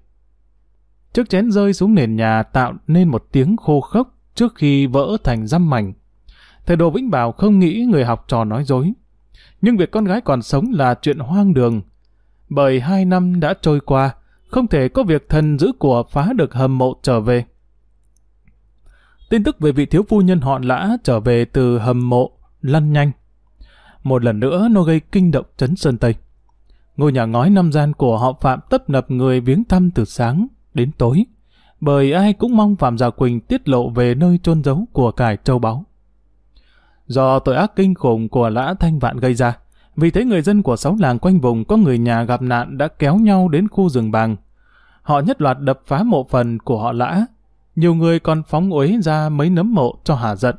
Chiếc chén rơi xuống nền nhà tạo nên một tiếng khô khốc trước khi vỡ thành răm mảnh. Thầy Đồ Vĩnh Bảo không nghĩ người học trò nói dối. Nhưng việc con gái còn sống là chuyện hoang đường. Bởi hai năm đã trôi qua, không thể có việc thần giữ của phá được hầm mộ trở về. Tin tức về vị thiếu phu nhân họ lã trở về từ hầm mộ lăn nhanh một lần nữa nó gây kinh động chấn Sơn Tây. Ngôi nhà ngói năm gian của họ Phạm tấp nập người viếng thăm từ sáng đến tối, bởi ai cũng mong Phạm Gia Quỳnh tiết lộ về nơi chôn giấu của cải châu báu. Do tội ác kinh khủng của lã thanh vạn gây ra, vì thế người dân của sáu làng quanh vùng có người nhà gặp nạn đã kéo nhau đến khu rừng bàng. Họ nhất loạt đập phá mộ phần của họ lã, nhiều người còn phóng uế ra mấy nấm mộ cho hà giận.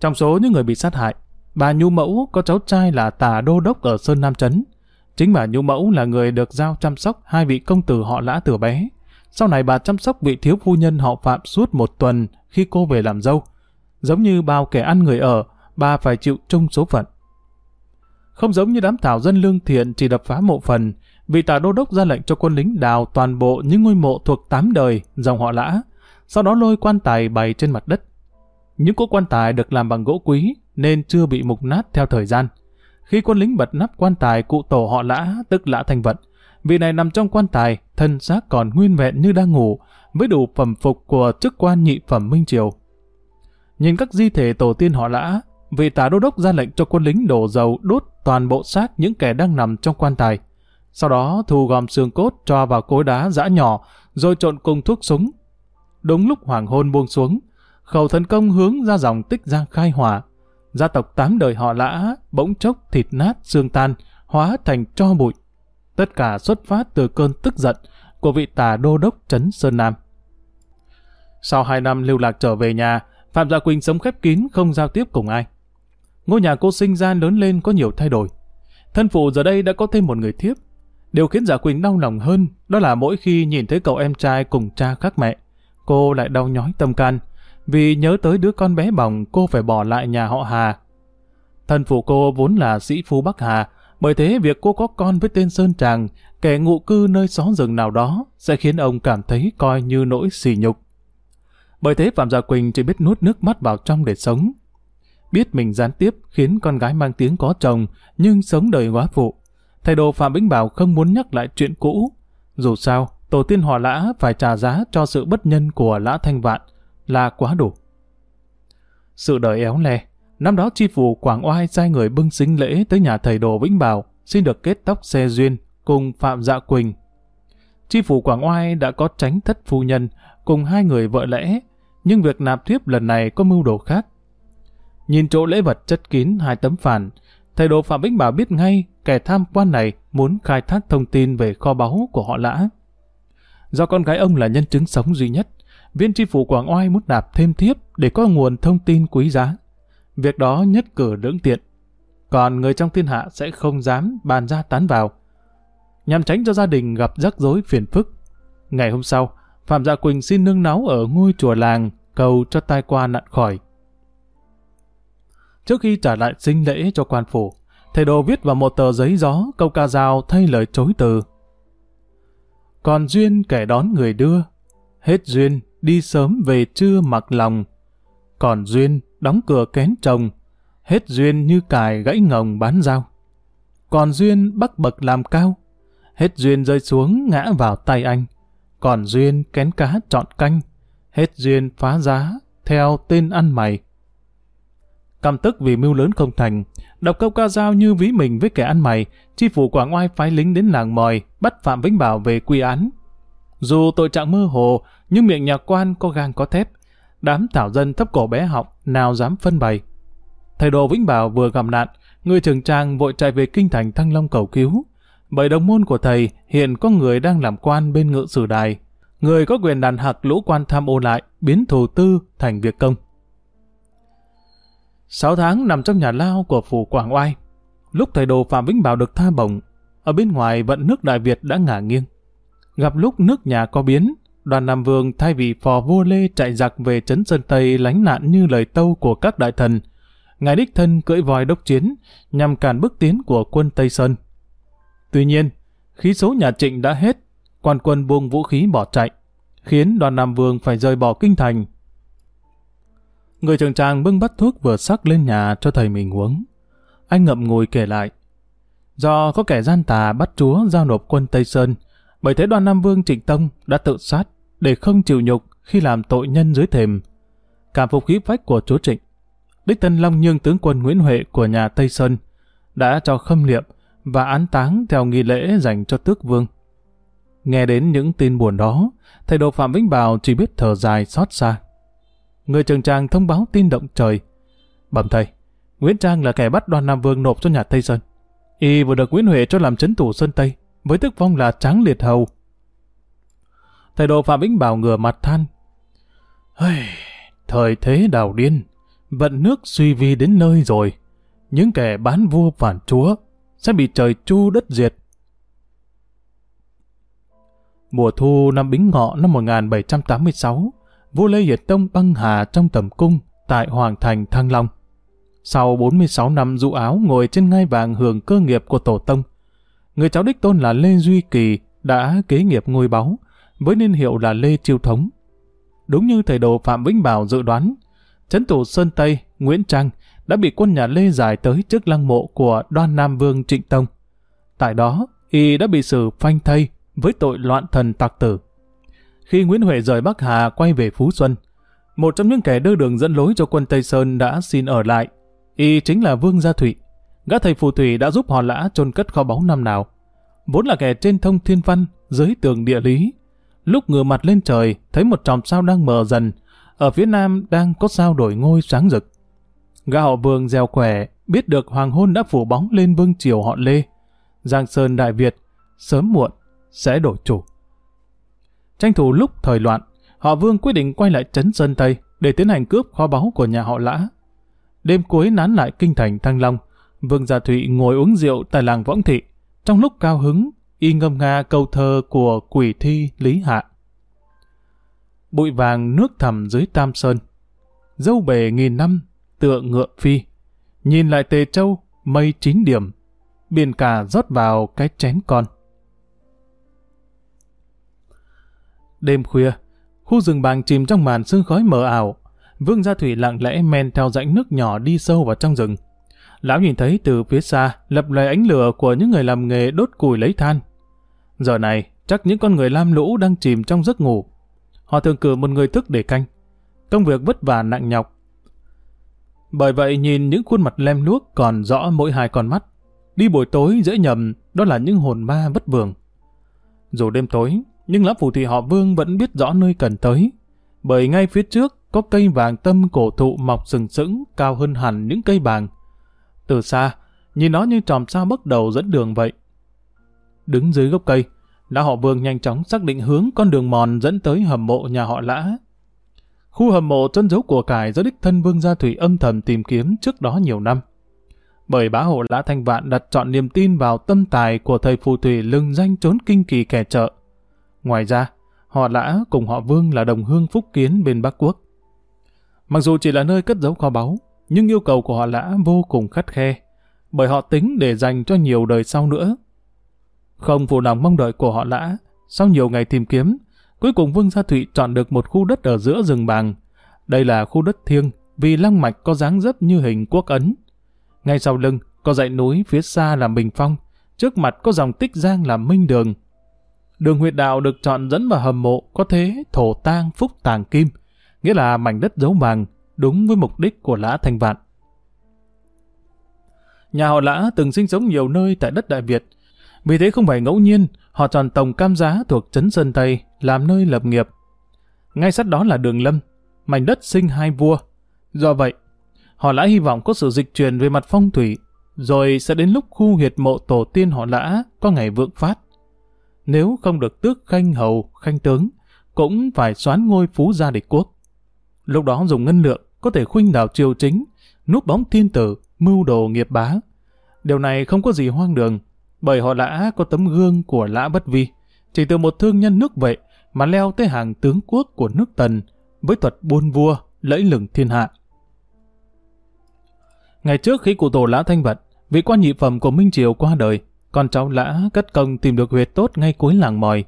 Trong số những người bị sát hại, Bà Nhu Mẫu có cháu trai là tà đô đốc ở Sơn Nam Trấn. Chính bà Nhu Mẫu là người được giao chăm sóc hai vị công tử họ lã từ bé. Sau này bà chăm sóc vị thiếu phu nhân họ Phạm suốt một tuần khi cô về làm dâu. Giống như bao kẻ ăn người ở, bà phải chịu chung số phận. Không giống như đám thảo dân lương thiện chỉ đập phá mộ phần, vị tà đô đốc ra lệnh cho quân lính đào toàn bộ những ngôi mộ thuộc tám đời, dòng họ lã, sau đó lôi quan tài bày trên mặt đất. Những cỗ quan tài được làm bằng gỗ quý, nên chưa bị mục nát theo thời gian. Khi quân lính bật nắp quan tài cụ tổ họ lã, tức lã thành vận, vị này nằm trong quan tài, thân xác còn nguyên vẹn như đang ngủ, với đủ phẩm phục của chức quan nhị phẩm Minh Triều. Nhìn các di thể tổ tiên họ lã, vị tả đô đốc ra lệnh cho quân lính đổ dầu đốt toàn bộ xác những kẻ đang nằm trong quan tài. Sau đó thu gom xương cốt cho vào cối đá giã nhỏ, rồi trộn cùng thuốc súng đúng lúc hoàng hôn buông xuống, khẩu thần công hướng ra dòng tích giang khai hỏa. Gia tộc tám đời họ lã, bỗng chốc thịt nát xương tan, hóa thành cho bụi. Tất cả xuất phát từ cơn tức giận của vị tà đô đốc Trấn Sơn Nam. Sau hai năm lưu lạc trở về nhà, Phạm Gia Quỳnh sống khép kín không giao tiếp cùng ai. Ngôi nhà cô sinh ra lớn lên có nhiều thay đổi. Thân phụ giờ đây đã có thêm một người thiếp. Điều khiến Dạ Quỳnh đau lòng hơn đó là mỗi khi nhìn thấy cậu em trai cùng cha khác mẹ, cô lại đau nhói tâm can. Vì nhớ tới đứa con bé bỏng cô phải bỏ lại nhà họ Hà. Thân phụ cô vốn là sĩ phu Bắc Hà, bởi thế việc cô có con với tên Sơn Tràng, kẻ ngụ cư nơi xó rừng nào đó, sẽ khiến ông cảm thấy coi như nỗi sỉ nhục. Bởi thế Phạm Gia Quỳnh chỉ biết nuốt nước mắt vào trong để sống. Biết mình gián tiếp khiến con gái mang tiếng có chồng, nhưng sống đời quá phụ. Thầy đồ Phạm Bính Bảo không muốn nhắc lại chuyện cũ. Dù sao, tổ tiên họ lã phải trả giá cho sự bất nhân của lã thanh vạn là quá đủ. Sự đời éo le, năm đó chi phủ Quảng Oai sai người bưng xính lễ tới nhà thầy đồ Vĩnh Bảo xin được kết tóc xe duyên cùng Phạm Dạ Quỳnh. Chi phủ Quảng Oai đã có tránh thất phu nhân cùng hai người vợ lẽ, nhưng việc nạp thiếp lần này có mưu đồ khác. Nhìn chỗ lễ vật chất kín hai tấm phản, thầy đồ Phạm Vĩnh Bảo biết ngay kẻ tham quan này muốn khai thác thông tin về kho báu của họ lã. Do con gái ông là nhân chứng sống duy nhất, viên tri phủ Quảng Oai muốn nạp thêm thiếp để có nguồn thông tin quý giá. Việc đó nhất cử lưỡng tiện. Còn người trong thiên hạ sẽ không dám bàn ra tán vào. Nhằm tránh cho gia đình gặp rắc rối phiền phức. Ngày hôm sau, Phạm Dạ Quỳnh xin nương náu ở ngôi chùa làng cầu cho tai qua nạn khỏi. Trước khi trả lại sinh lễ cho quan phủ, thầy đồ viết vào một tờ giấy gió câu ca dao thay lời chối từ. Còn duyên kẻ đón người đưa, hết duyên đi sớm về trưa mặc lòng. Còn duyên đóng cửa kén chồng, hết duyên như cài gãy ngồng bán dao. Còn duyên bắc bậc làm cao, hết duyên rơi xuống ngã vào tay anh. Còn duyên kén cá chọn canh, hết duyên phá giá theo tên ăn mày. Căm tức vì mưu lớn không thành, đọc câu ca dao như ví mình với kẻ ăn mày, chi phủ Quảng Oai phái lính đến làng mòi, bắt Phạm Vĩnh Bảo về quy án. Dù tội trạng mơ hồ, nhưng miệng nhà quan có gang có thép. Đám thảo dân thấp cổ bé học, nào dám phân bày. Thầy đồ Vĩnh Bảo vừa gặp nạn, người trường trang vội chạy về kinh thành Thăng Long cầu cứu. Bởi đồng môn của thầy, hiện có người đang làm quan bên ngự sử đài. Người có quyền đàn hạc lũ quan tham ô lại, biến thù tư thành việc công. Sáu tháng nằm trong nhà lao của phủ Quảng Oai. Lúc thầy đồ Phạm Vĩnh Bảo được tha bổng, ở bên ngoài vận nước Đại Việt đã ngả nghiêng. Gặp lúc nước nhà có biến, đoàn Nam Vương thay vì phò vua Lê chạy giặc về trấn Sơn Tây lánh nạn như lời tâu của các đại thần, ngài đích thân cưỡi voi đốc chiến nhằm cản bước tiến của quân Tây Sơn. Tuy nhiên, khí số nhà Trịnh đã hết, quan quân buông vũ khí bỏ chạy, khiến đoàn Nam Vương phải rời bỏ kinh thành Người trường tràng bưng bắt thuốc vừa sắc lên nhà cho thầy mình uống. Anh ngậm ngùi kể lại. Do có kẻ gian tà bắt chúa giao nộp quân Tây Sơn, bởi thế đoàn Nam Vương Trịnh Tông đã tự sát để không chịu nhục khi làm tội nhân dưới thềm. Cảm phục khí phách của chúa Trịnh, đích thân Long Nhương tướng quân Nguyễn Huệ của nhà Tây Sơn đã cho khâm liệm và án táng theo nghi lễ dành cho tước vương. Nghe đến những tin buồn đó, thầy đồ Phạm Vĩnh Bảo chỉ biết thở dài xót xa người trường tràng thông báo tin động trời. Bẩm thầy, Nguyễn Trang là kẻ bắt đoàn Nam Vương nộp cho nhà Tây Sơn. Y vừa được Nguyễn Huệ cho làm chấn thủ Sơn Tây, với tước phong là Tráng Liệt Hầu. Thầy đồ Phạm Vĩnh Bảo ngửa mặt than. Thời thế đào điên, vận nước suy vi đến nơi rồi. Những kẻ bán vua phản chúa sẽ bị trời chu đất diệt. Mùa thu năm Bính Ngọ năm 1786, vua Lê Hiệt Tông băng hà trong tầm cung tại Hoàng Thành Thăng Long. Sau 46 năm dụ áo ngồi trên ngai vàng hưởng cơ nghiệp của Tổ Tông, người cháu đích tôn là Lê Duy Kỳ đã kế nghiệp ngôi báu với niên hiệu là Lê Chiêu Thống. Đúng như thầy đồ Phạm Vĩnh Bảo dự đoán, chấn thủ Sơn Tây, Nguyễn Trang đã bị quân nhà Lê giải tới trước lăng mộ của đoan Nam Vương Trịnh Tông. Tại đó, y đã bị xử phanh thây với tội loạn thần tặc tử. Khi Nguyễn Huệ rời Bắc Hà quay về Phú Xuân, một trong những kẻ đưa đường dẫn lối cho quân Tây Sơn đã xin ở lại. Y chính là Vương Gia Thụy. Gã thầy phù thủy đã giúp họ lã chôn cất kho báu năm nào. Vốn là kẻ trên thông thiên văn, dưới tường địa lý. lúc ngửa mặt lên trời, thấy một tròm sao đang mờ dần. Ở phía nam đang có sao đổi ngôi sáng rực. Gã họ vương gieo quẻ, biết được hoàng hôn đã phủ bóng lên vương triều họ Lê. Giang Sơn Đại Việt, sớm muộn, sẽ đổi chủ. Tranh thủ lúc thời loạn, họ vương quyết định quay lại trấn Sơn Tây để tiến hành cướp kho báu của nhà họ Lã. Đêm cuối nán lại kinh thành Thăng Long, Vương Gia Thụy ngồi uống rượu tại làng Võng Thị. Trong lúc cao hứng, y ngâm nga câu thơ của quỷ thi Lý Hạ. Bụi vàng nước thầm dưới Tam Sơn, dâu bề nghìn năm, tựa ngựa phi. Nhìn lại Tề Châu, mây chín điểm, biển cả rót vào cái chén con. Đêm khuya, khu rừng bàng chìm trong màn sương khói mờ ảo. Vương Gia Thủy lặng lẽ men theo rãnh nước nhỏ đi sâu vào trong rừng. Lão nhìn thấy từ phía xa lập loài ánh lửa của những người làm nghề đốt củi lấy than. Giờ này, chắc những con người lam lũ đang chìm trong giấc ngủ. Họ thường cử một người thức để canh. Công việc vất vả nặng nhọc. Bởi vậy nhìn những khuôn mặt lem luốc còn rõ mỗi hai con mắt. Đi buổi tối dễ nhầm đó là những hồn ma vất vường. Dù đêm tối, nhưng lão phù thủy họ Vương vẫn biết rõ nơi cần tới. Bởi ngay phía trước có cây vàng tâm cổ thụ mọc sừng sững cao hơn hẳn những cây bàng. Từ xa, nhìn nó như tròm sao bắt đầu dẫn đường vậy. Đứng dưới gốc cây, lão họ Vương nhanh chóng xác định hướng con đường mòn dẫn tới hầm mộ nhà họ Lã. Khu hầm mộ trân dấu của cải do đích thân Vương Gia Thủy âm thầm tìm kiếm trước đó nhiều năm. Bởi bá hộ Lã Thanh Vạn đặt chọn niềm tin vào tâm tài của thầy phù thủy lưng danh trốn kinh kỳ kẻ trợ. Ngoài ra, họ Lã cùng họ Vương là đồng hương phúc kiến bên Bắc Quốc. Mặc dù chỉ là nơi cất giấu kho báu, nhưng yêu cầu của họ Lã vô cùng khắt khe, bởi họ tính để dành cho nhiều đời sau nữa. Không phụ lòng mong đợi của họ Lã, sau nhiều ngày tìm kiếm, cuối cùng Vương Gia Thụy chọn được một khu đất ở giữa rừng bàng. Đây là khu đất thiêng, vì lăng mạch có dáng dấp như hình quốc ấn. Ngay sau lưng, có dãy núi phía xa là Bình Phong, trước mặt có dòng tích giang là minh đường, Đường huyệt đạo được chọn dẫn vào hầm mộ có thế thổ tang phúc tàng kim, nghĩa là mảnh đất dấu vàng, đúng với mục đích của Lã Thanh Vạn. Nhà họ Lã từng sinh sống nhiều nơi tại đất Đại Việt, vì thế không phải ngẫu nhiên họ chọn Tổng Cam Giá thuộc Trấn Sơn Tây làm nơi lập nghiệp. Ngay sát đó là đường Lâm, mảnh đất sinh hai vua. Do vậy, họ Lã hy vọng có sự dịch truyền về mặt phong thủy, rồi sẽ đến lúc khu huyệt mộ tổ tiên họ Lã có ngày vượng phát nếu không được tước khanh hầu, khanh tướng, cũng phải xoán ngôi phú gia địch quốc. Lúc đó dùng ngân lượng có thể khuynh đảo triều chính, núp bóng thiên tử, mưu đồ nghiệp bá. Điều này không có gì hoang đường, bởi họ lã có tấm gương của lã bất vi. Chỉ từ một thương nhân nước vậy mà leo tới hàng tướng quốc của nước tần với thuật buôn vua, lẫy lừng thiên hạ. Ngày trước khi cụ tổ lã thanh vật, vị quan nhị phẩm của Minh Triều qua đời, con cháu lã cất công tìm được huyệt tốt ngay cuối làng mòi.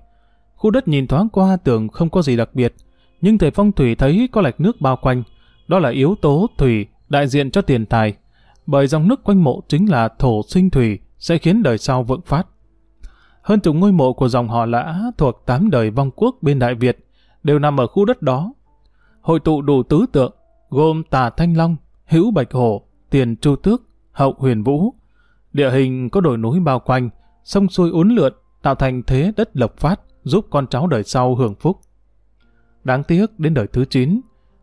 Khu đất nhìn thoáng qua tưởng không có gì đặc biệt, nhưng thầy phong thủy thấy có lạch nước bao quanh. Đó là yếu tố thủy đại diện cho tiền tài, bởi dòng nước quanh mộ chính là thổ sinh thủy sẽ khiến đời sau vượng phát. Hơn chục ngôi mộ của dòng họ lã thuộc tám đời vong quốc bên Đại Việt đều nằm ở khu đất đó. Hội tụ đủ tứ tượng, gồm tà thanh long, hữu bạch hổ, tiền chu tước, hậu huyền vũ, Địa hình có đồi núi bao quanh, sông xuôi uốn lượn, tạo thành thế đất lộc phát, giúp con cháu đời sau hưởng phúc. Đáng tiếc đến đời thứ 9,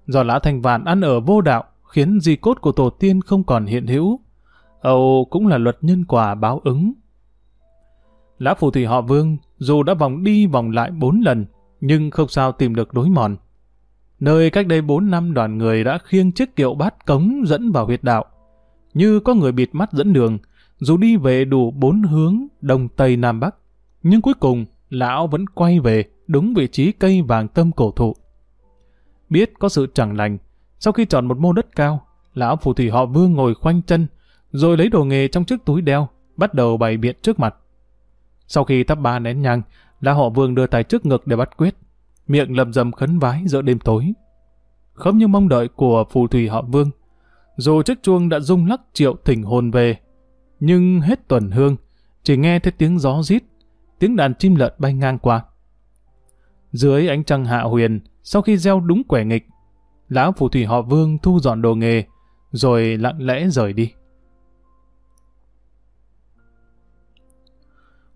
do lã thành vạn ăn ở vô đạo, khiến di cốt của tổ tiên không còn hiện hữu. Âu cũng là luật nhân quả báo ứng. Lã phù thủy họ vương, dù đã vòng đi vòng lại bốn lần, nhưng không sao tìm được đối mòn. Nơi cách đây bốn năm đoàn người đã khiêng chiếc kiệu bát cống dẫn vào huyệt đạo. Như có người bịt mắt dẫn đường, dù đi về đủ bốn hướng đông tây nam bắc, nhưng cuối cùng lão vẫn quay về đúng vị trí cây vàng tâm cổ thụ. Biết có sự chẳng lành, sau khi chọn một mô đất cao, lão phù thủy họ vương ngồi khoanh chân, rồi lấy đồ nghề trong chiếc túi đeo, bắt đầu bày biện trước mặt. Sau khi thắp ba nén nhang, lão họ vương đưa tay trước ngực để bắt quyết, miệng lầm rầm khấn vái giữa đêm tối. Không như mong đợi của phù thủy họ vương, dù chiếc chuông đã rung lắc triệu thỉnh hồn về, nhưng hết tuần hương, chỉ nghe thấy tiếng gió rít, tiếng đàn chim lợn bay ngang qua. Dưới ánh trăng hạ huyền, sau khi gieo đúng quẻ nghịch, lão phù thủy họ Vương thu dọn đồ nghề, rồi lặng lẽ rời đi.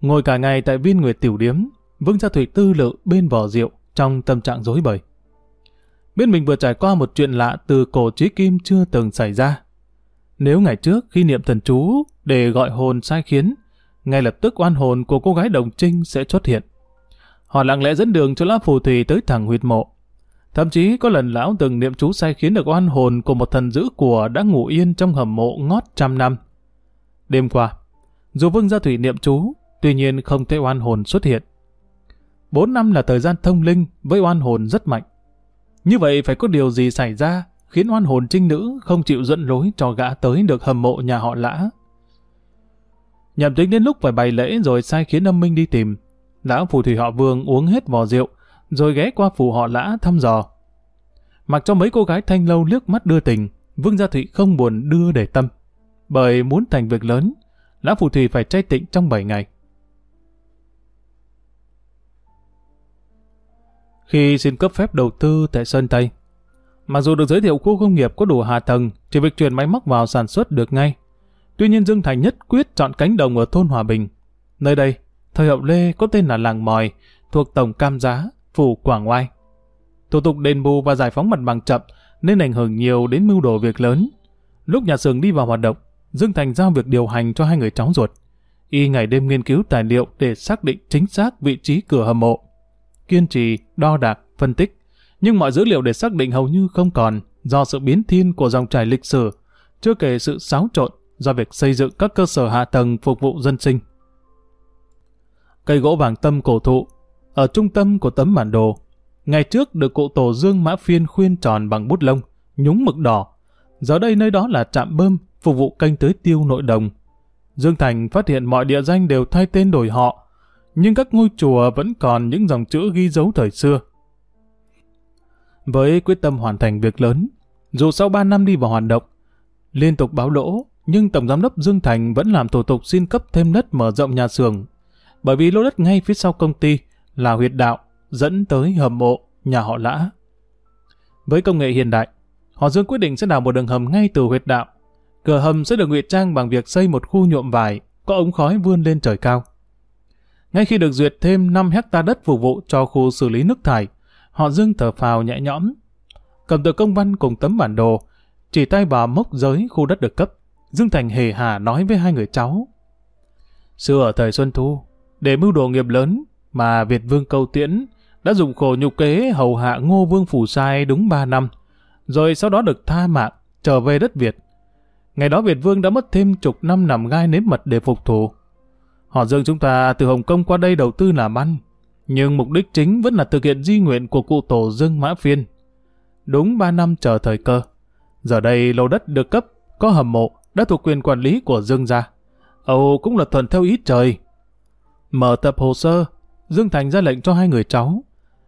Ngồi cả ngày tại viên nguyệt tiểu điếm, Vương Gia Thủy tư lự bên vò rượu trong tâm trạng rối bời. Biết mình vừa trải qua một chuyện lạ từ cổ trí kim chưa từng xảy ra. Nếu ngày trước khi niệm thần chú để gọi hồn sai khiến, ngay lập tức oan hồn của cô gái đồng trinh sẽ xuất hiện. Họ lặng lẽ dẫn đường cho lão phù thủy tới thẳng huyệt mộ. Thậm chí có lần lão từng niệm chú sai khiến được oan hồn của một thần dữ của đã ngủ yên trong hầm mộ ngót trăm năm. Đêm qua, dù Vương Gia Thủy niệm chú, tuy nhiên không thấy oan hồn xuất hiện. Bốn năm là thời gian thông linh với oan hồn rất mạnh. Như vậy phải có điều gì xảy ra khiến oan hồn trinh nữ không chịu dẫn lối cho gã tới được hầm mộ nhà họ lã. Nhậm tính đến lúc phải bày lễ rồi sai khiến âm minh đi tìm. Lão phù thủy họ vương uống hết vò rượu, rồi ghé qua phủ họ lã thăm dò. Mặc cho mấy cô gái thanh lâu liếc mắt đưa tình, Vương Gia Thụy không buồn đưa để tâm. Bởi muốn thành việc lớn, Lão phù thủy phải trai tịnh trong 7 ngày. Khi xin cấp phép đầu tư tại Sơn Tây, mặc dù được giới thiệu khu công nghiệp có đủ hạ tầng, chỉ việc chuyển máy móc vào sản xuất được ngay. Tuy nhiên Dương Thành nhất quyết chọn cánh đồng ở thôn Hòa Bình. Nơi đây, thời hậu Lê có tên là Làng Mòi, thuộc Tổng Cam Giá, phủ Quảng Oai. Thủ tục đền bù và giải phóng mặt bằng chậm nên ảnh hưởng nhiều đến mưu đồ việc lớn. Lúc nhà xưởng đi vào hoạt động, Dương Thành giao việc điều hành cho hai người cháu ruột. Y ngày đêm nghiên cứu tài liệu để xác định chính xác vị trí cửa hầm mộ. Kiên trì, đo đạc, phân tích. Nhưng mọi dữ liệu để xác định hầu như không còn do sự biến thiên của dòng chảy lịch sử, chưa kể sự xáo trộn do việc xây dựng các cơ sở hạ tầng phục vụ dân sinh. Cây gỗ vàng tâm cổ thụ ở trung tâm của tấm bản đồ. Ngày trước được cụ tổ Dương Mã Phiên khuyên tròn bằng bút lông, nhúng mực đỏ. Giờ đây nơi đó là trạm bơm phục vụ canh tưới tiêu nội đồng. Dương Thành phát hiện mọi địa danh đều thay tên đổi họ, nhưng các ngôi chùa vẫn còn những dòng chữ ghi dấu thời xưa. Với quyết tâm hoàn thành việc lớn, dù sau 3 năm đi vào hoạt động, liên tục báo lỗ, nhưng Tổng Giám đốc Dương Thành vẫn làm thủ tục xin cấp thêm đất mở rộng nhà xưởng, bởi vì lô đất ngay phía sau công ty là huyệt đạo dẫn tới hầm mộ nhà họ Lã. Với công nghệ hiện đại, họ Dương quyết định sẽ đào một đường hầm ngay từ huyệt đạo Cửa hầm sẽ được ngụy trang bằng việc xây một khu nhuộm vải, có ống khói vươn lên trời cao. Ngay khi được duyệt thêm 5 hecta đất phục vụ cho khu xử lý nước thải, họ dương thở phào nhẹ nhõm. Cầm tờ công văn cùng tấm bản đồ, chỉ tay vào mốc giới khu đất được cấp. Dương Thành hề hà nói với hai người cháu. Xưa ở thời Xuân Thu, để mưu đồ nghiệp lớn mà Việt Vương Câu Tiễn đã dùng khổ nhục kế hầu hạ Ngô Vương Phủ Sai đúng 3 năm, rồi sau đó được tha mạng trở về đất Việt Ngày đó Việt Vương đã mất thêm chục năm nằm gai nếm mật để phục thù. Họ Dương chúng ta từ Hồng Kông qua đây đầu tư làm ăn, nhưng mục đích chính vẫn là thực hiện di nguyện của cụ tổ Dương Mã Phiên. Đúng ba năm chờ thời cơ. Giờ đây lô đất được cấp, có hầm mộ, đã thuộc quyền quản lý của Dương gia. Âu cũng là thuận theo ý trời. Mở tập hồ sơ, Dương Thành ra lệnh cho hai người cháu.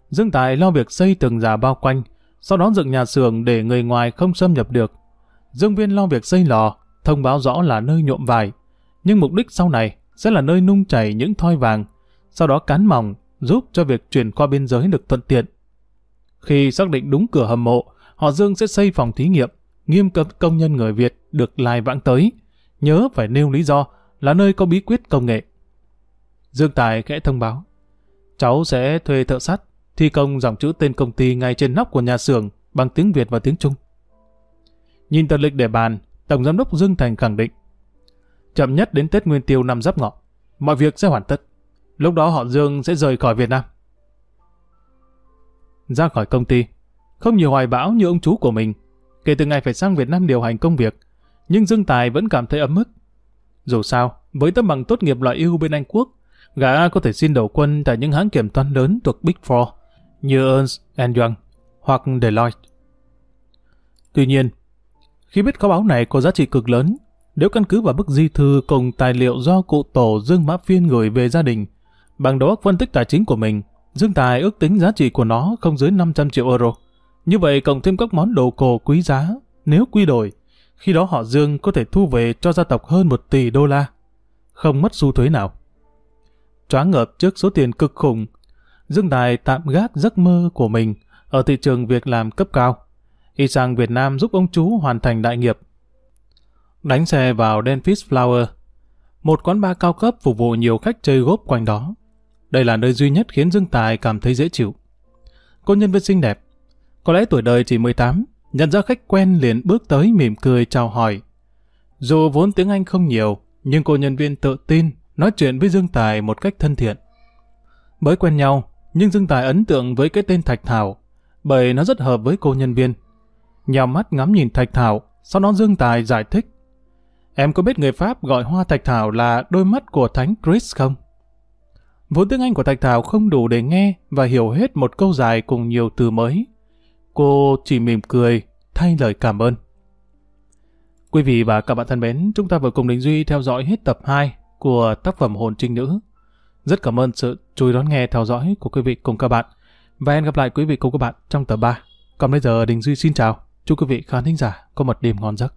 Dương Tài lo việc xây tường giả bao quanh, sau đó dựng nhà xưởng để người ngoài không xâm nhập được. Dương Viên lo việc xây lò, thông báo rõ là nơi nhuộm vải, nhưng mục đích sau này sẽ là nơi nung chảy những thoi vàng, sau đó cán mỏng giúp cho việc chuyển qua biên giới được thuận tiện. Khi xác định đúng cửa hầm mộ, họ Dương sẽ xây phòng thí nghiệm, nghiêm cấm công nhân người Việt được lai vãng tới. Nhớ phải nêu lý do là nơi có bí quyết công nghệ. Dương Tài khẽ thông báo. Cháu sẽ thuê thợ sắt, thi công dòng chữ tên công ty ngay trên nóc của nhà xưởng bằng tiếng Việt và tiếng Trung. Nhìn tờ lịch để bàn, Tổng Giám đốc Dương Thành khẳng định chậm nhất đến Tết Nguyên Tiêu năm Giáp Ngọ, mọi việc sẽ hoàn tất. Lúc đó họ Dương sẽ rời khỏi Việt Nam. Ra khỏi công ty, không nhiều hoài bão như ông chú của mình. Kể từ ngày phải sang Việt Nam điều hành công việc, nhưng Dương Tài vẫn cảm thấy ấm ức. Dù sao, với tấm bằng tốt nghiệp loại ưu bên Anh Quốc, gã có thể xin đầu quân tại những hãng kiểm toán lớn thuộc Big Four như Ernst Young hoặc Deloitte. Tuy nhiên, khi biết kho báu này có giá trị cực lớn, nếu căn cứ vào bức di thư cùng tài liệu do cụ tổ Dương Mã Phiên gửi về gia đình, bằng đầu óc phân tích tài chính của mình, Dương Tài ước tính giá trị của nó không dưới 500 triệu euro. Như vậy cộng thêm các món đồ cổ quý giá, nếu quy đổi, khi đó họ Dương có thể thu về cho gia tộc hơn 1 tỷ đô la, không mất xu thuế nào. Choáng ngợp trước số tiền cực khủng, Dương Tài tạm gác giấc mơ của mình ở thị trường việc làm cấp cao y sang Việt Nam giúp ông chú hoàn thành đại nghiệp. Đánh xe vào Denfis Flower, một quán bar cao cấp phục vụ nhiều khách chơi gốp quanh đó. đây là nơi duy nhất khiến Dương Tài cảm thấy dễ chịu. Cô nhân viên xinh đẹp, có lẽ tuổi đời chỉ 18, nhận ra khách quen liền bước tới mỉm cười chào hỏi. Dù vốn tiếng Anh không nhiều, nhưng cô nhân viên tự tin nói chuyện với Dương Tài một cách thân thiện. Mới quen nhau, nhưng Dương Tài ấn tượng với cái tên Thạch Thảo, bởi nó rất hợp với cô nhân viên. Nhào mắt ngắm nhìn Thạch Thảo, sau đó Dương Tài giải thích. Em có biết người Pháp gọi hoa Thạch Thảo là đôi mắt của Thánh Chris không? Vốn tiếng Anh của Thạch Thảo không đủ để nghe và hiểu hết một câu dài cùng nhiều từ mới. Cô chỉ mỉm cười, thay lời cảm ơn. Quý vị và các bạn thân mến, chúng ta vừa cùng Đình Duy theo dõi hết tập 2 của tác phẩm Hồn Trinh Nữ. Rất cảm ơn sự chú ý đón nghe theo dõi của quý vị cùng các bạn. Và hẹn gặp lại quý vị cùng các bạn trong tập 3. Còn bây giờ Đình Duy xin chào. Chúc quý vị khán thính giả có một đêm ngon giấc.